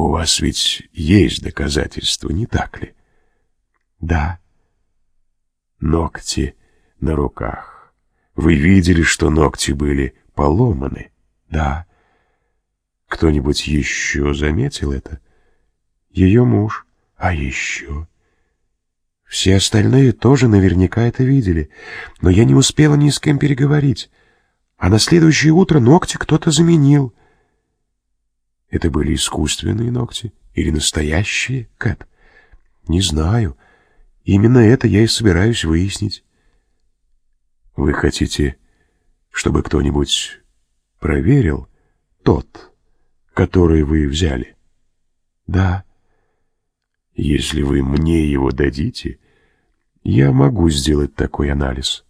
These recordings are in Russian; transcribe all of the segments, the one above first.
У вас ведь есть доказательства, не так ли? Да. Ногти на руках. Вы видели, что ногти были поломаны? Да. Кто-нибудь еще заметил это? Ее муж. А еще? Все остальные тоже наверняка это видели, но я не успела ни с кем переговорить. А на следующее утро ногти кто-то заменил. Это были искусственные ногти или настоящие, Кэт? Не знаю. Именно это я и собираюсь выяснить. Вы хотите, чтобы кто-нибудь проверил тот, который вы взяли? Да. Если вы мне его дадите, я могу сделать такой анализ.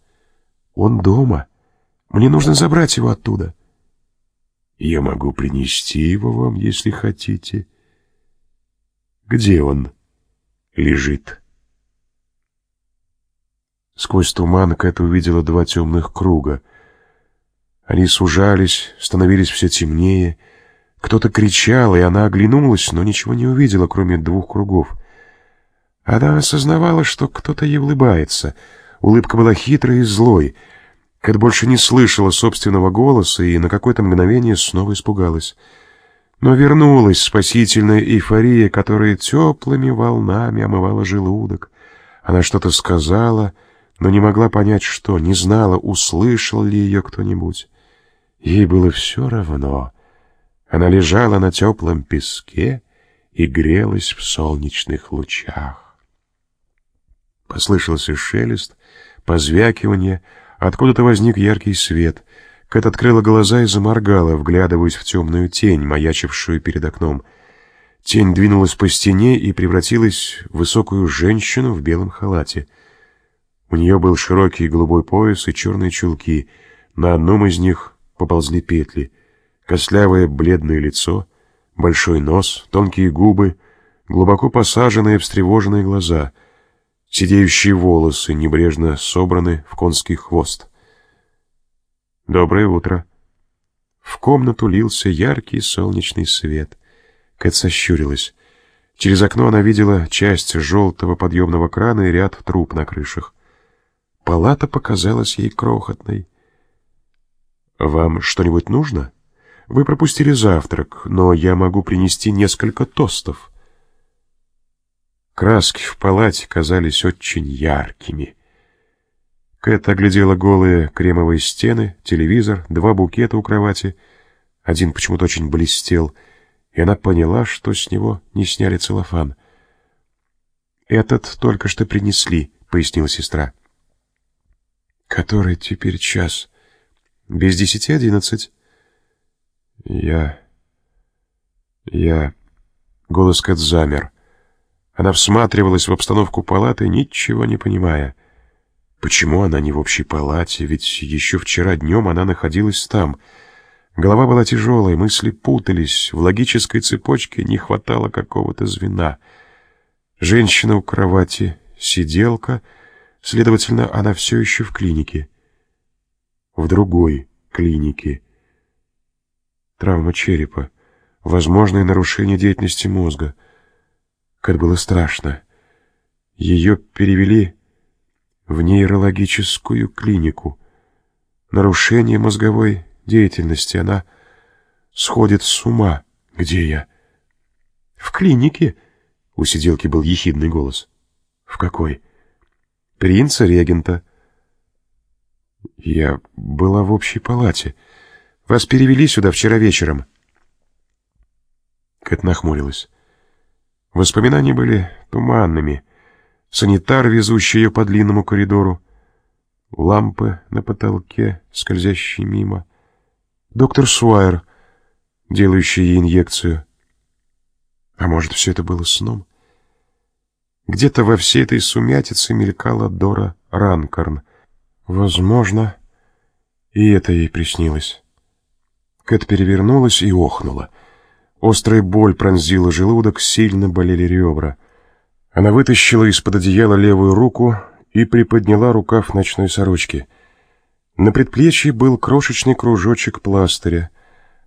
Он дома. Мне нужно забрать его оттуда. Я могу принести его вам, если хотите. Где он лежит? Сквозь туман Кэт увидела два темных круга. Они сужались, становились все темнее. Кто-то кричал, и она оглянулась, но ничего не увидела, кроме двух кругов. Она осознавала, что кто-то ей улыбается. Улыбка была хитрой и злой — Кэт больше не слышала собственного голоса и на какое-то мгновение снова испугалась. Но вернулась спасительная эйфория, которая теплыми волнами омывала желудок. Она что-то сказала, но не могла понять, что, не знала, услышал ли ее кто-нибудь. Ей было все равно. Она лежала на теплом песке и грелась в солнечных лучах. Послышался шелест, позвякивание — Откуда-то возник яркий свет. Кэт открыла глаза и заморгала, вглядываясь в темную тень, маячившую перед окном. Тень двинулась по стене и превратилась в высокую женщину в белом халате. У нее был широкий голубой пояс и черные чулки. На одном из них поползли петли. Костлявое бледное лицо, большой нос, тонкие губы, глубоко посаженные встревоженные глаза — Сидеющие волосы небрежно собраны в конский хвост. «Доброе утро!» В комнату лился яркий солнечный свет. Кэт сощурилась. Через окно она видела часть желтого подъемного крана и ряд труб на крышах. Палата показалась ей крохотной. «Вам что-нибудь нужно? Вы пропустили завтрак, но я могу принести несколько тостов». Краски в палате казались очень яркими. Кэт оглядела голые кремовые стены, телевизор, два букета у кровати. Один почему-то очень блестел, и она поняла, что с него не сняли целлофан. «Этот только что принесли», — пояснила сестра. «Который теперь час? Без десяти одиннадцать?» «Я... я...» Голос Кэт замер. Она всматривалась в обстановку палаты, ничего не понимая. Почему она не в общей палате? Ведь еще вчера днем она находилась там. Голова была тяжелой, мысли путались, в логической цепочке не хватало какого-то звена. Женщина у кровати, сиделка, следовательно, она все еще в клинике. В другой клинике. Травма черепа, возможное нарушение деятельности мозга — как было страшно. Ее перевели в нейрологическую клинику. Нарушение мозговой деятельности. Она сходит с ума. Где я? В клинике. У сиделки был ехидный голос. В какой? Принца-регента. Я была в общей палате. Вас перевели сюда вчера вечером. Кэт нахмурилась. Воспоминания были туманными. Санитар, везущий ее по длинному коридору, лампы на потолке, скользящие мимо, доктор Суайер, делающий ей инъекцию. А может, все это было сном? Где-то во всей этой сумятице мелькала Дора Ранкорн. Возможно, и это ей приснилось. Кэт перевернулась и охнула — Острая боль пронзила желудок, сильно болели ребра. Она вытащила из-под одеяла левую руку и приподняла рукав ночной сорочки. На предплечье был крошечный кружочек пластыря.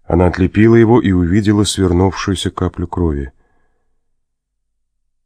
Она отлепила его и увидела свернувшуюся каплю крови.